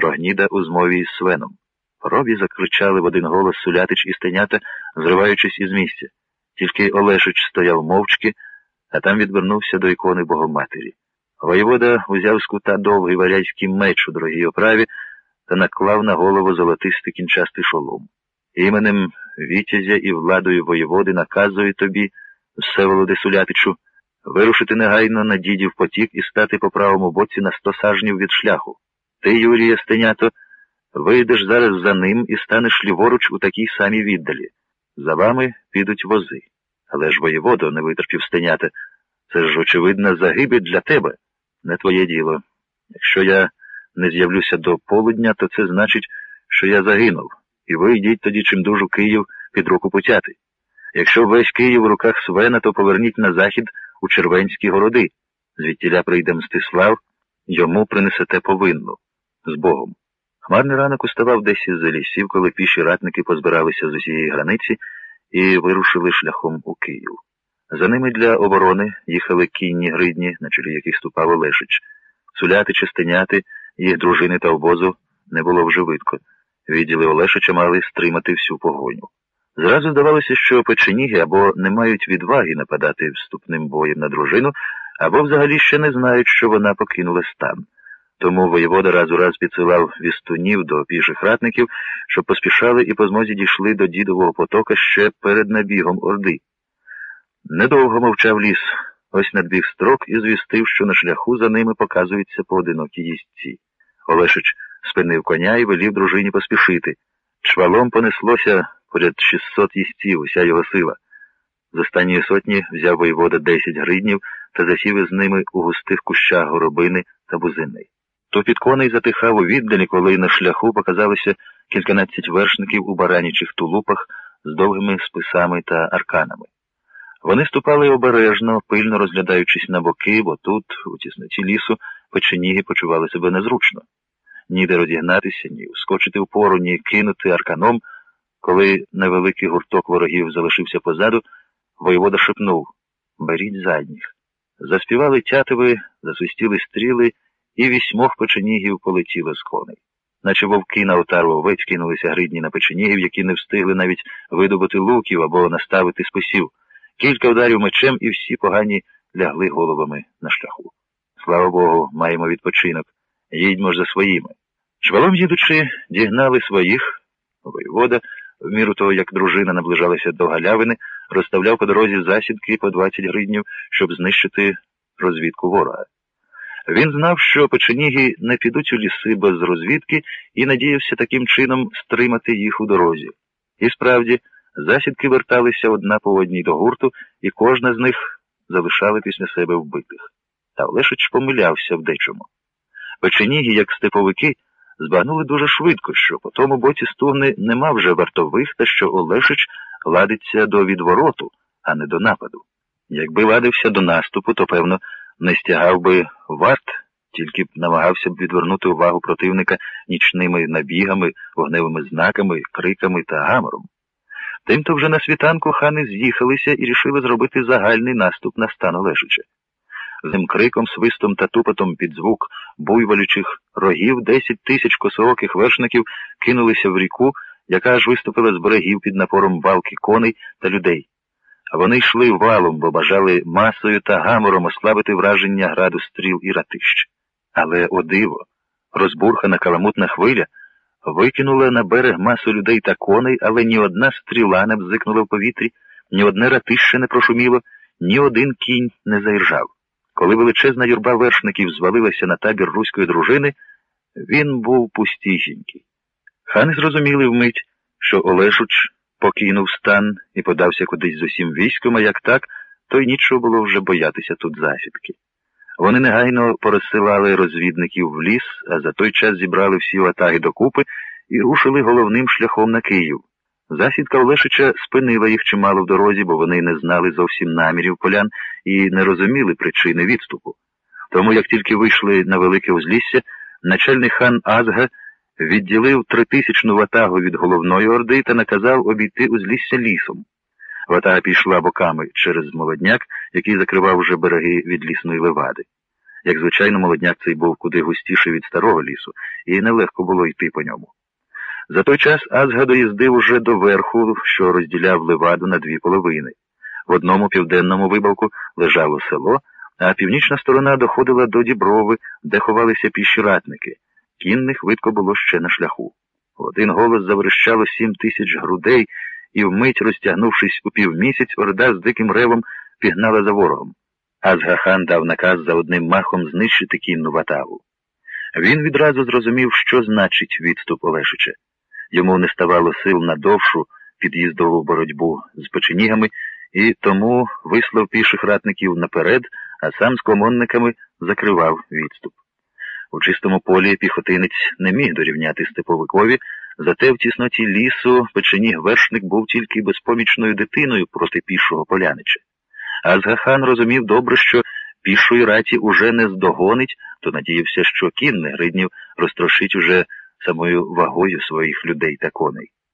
Трогніда у змові із свеном. Робі закричали в один голос Сулятич і стенята, зриваючись із місця. Тільки Олешич стояв мовчки, а там відвернувся до ікони Богоматері. Воєвода узяв з кута довгий варязький меч у дорогій оправі та наклав на голову золотистий кінчастий шолом. Іменем Вітязя і владою воєводи наказую тобі, Всеволоде Сулятичу, вирушити негайно на дідів потік і стати по правому боці на сто сажнів від шляху. Ти, Юрія Стенято, вийдеш зараз за ним і станеш ліворуч у такій самій віддалі. За вами підуть вози. Але ж воєводо, не витерпів стенята, це ж, очевидна, загибель для тебе. Не твоє діло. Якщо я не з'явлюся до полудня, то це значить, що я загинув, і ви йдіть тоді чимдуж Київ під руку путяти. Якщо весь Київ у руках Свена, то поверніть на захід у Червенські городи. Звідтіля прийде Мстислав, йому принесете повинну. З Богом. Хмарний ранок уставав десь із за лісів, коли піші ратники позбиралися з усієї границі і вирушили шляхом у Київ. За ними для оборони їхали кінні гридні, на чолі яких ступав Олешич. Суляти, частеняти, їх дружини та обозу не було вже видко. Відділи Олешича мали стримати всю погоню. Зразу здавалося, що печеніги або не мають відваги нападати вступним боєм на дружину, або взагалі ще не знають, що вона покинула стан. Тому воєвода раз у раз підсилав вістунів до піших ратників, щоб поспішали і по змозі дійшли до дідового потока ще перед набігом Орди. Недовго мовчав ліс, ось надбіг строк і звістив, що на шляху за ними показуються поодинокі їстці. Олешич спинив коня і велів дружині поспішити. Чвалом понеслося поряд 600 їстців, уся його сила. З останньої сотні взяв воєвода 10 гриднів та засів із ними у густих кущах горобини та бузини. То під коней затихав у віддалі, коли на шляху показалося кільканадцять вершників у баранічих тулупах з довгими списами та арканами. Вони ступали обережно, пильно розглядаючись на боки, бо тут, у тісноті лісу, печеніги почували себе незручно. Ніде розігнатися, ні ускочити впору, ні кинути арканом. Коли невеликий гурток ворогів залишився позаду, воєвода шепнув Беріть задніх. Заспівали тятиви, засвистіли стріли, і вісьмох печенігів полетіло з коней. Наче вовки на отару овець кинулися гридні на печенігів, які не встигли навіть видобути луків або наставити списів. Кілька ударів мечем, і всі погані лягли головами на шляху. Слава Богу, маємо відпочинок. Їдьмо ж за своїми. Швалом їдучи, дігнали своїх. Воєвода, в міру того, як дружина наближалася до галявини, розставляв по дорозі засідки по 20 гривнів, щоб знищити розвідку ворога. Він знав, що печеніги не підуть у ліси без розвідки і надіявся таким чином стримати їх у дорозі. І справді, засідки верталися одна по одній до гурту, і кожна з них залишали після себе вбитих. Та Олешич помилявся в дечому. Печеніги, як степовики, збагнули дуже швидко, що по тому боці стугни нема вже вартових та що Олешич ладиться до відвороту, а не до нападу. Якби ладився до наступу, то, певно, не стягав би варт, тільки б намагався б відвернути увагу противника нічними набігами, вогневими знаками, криками та гамором. Тимто вже на світанку хани з'їхалися і рішили зробити загальний наступ на стан Олешича. З ним криком, свистом та тупотом під звук буйволючих рогів десять тисяч косооких вершників кинулися в ріку, яка аж виступила з берегів під напором валки коней та людей. Вони йшли валом, бо бажали масою та гамором ослабити враження граду стріл і ратищ. Але, о диво, розбурхана каламутна хвиля викинула на берег масу людей та коней, але ні одна стріла не бзикнула в повітрі, ні одне ратище не прошуміло, ні один кінь не заіржав. Коли величезна юрба вершників звалилася на табір руської дружини, він був пустісінький. Хани зрозуміли вмить, що Олешуч покинув стан і подався кудись з усім військом, а як так, то й нічого було вже боятися тут засідки. Вони негайно порозсилали розвідників в ліс, а за той час зібрали всі ватаги докупи і рушили головним шляхом на Київ. Засідка Олешича спинила їх чимало в дорозі, бо вони не знали зовсім намірів полян і не розуміли причини відступу. Тому, як тільки вийшли на велике узлісся, начальник хан Азга відділив тритисячну ватагу від головної орди та наказав обійти узлісся лісом. Ватага пішла боками через молодняк, який закривав вже береги від лісної левади. Як звичайно, молодняк цей був куди густіший від старого лісу, і нелегко було йти по ньому. За той час Азга доїздив уже до верху, що розділяв леваду на дві половини. В одному південному вибавку лежало село, а північна сторона доходила до Діброви, де ховалися піші ратники. Кінних видко було ще на шляху. Один голос заверещало сім тисяч грудей, і вмить, розтягнувшись у півмісяць, орда з диким ревом пігнала за ворогом. Азгахан дав наказ за одним махом знищити кінну ватагу. Він відразу зрозумів, що значить відступ Олешича. Йому не ставало сил на довшу під'їздову боротьбу з печенігами, і тому вислав піших ратників наперед, а сам з комонниками закривав відступ. У чистому полі піхотинець не міг дорівняти степовикові, зате в тісноті лісу печеніг вершник був тільки безпомічною дитиною проти пішого полянича. Азгахан розумів добре, що пішої раті уже не здогонить, то надіявся, що кінне гриднів розтрошить уже самою вагою своїх людей та коней.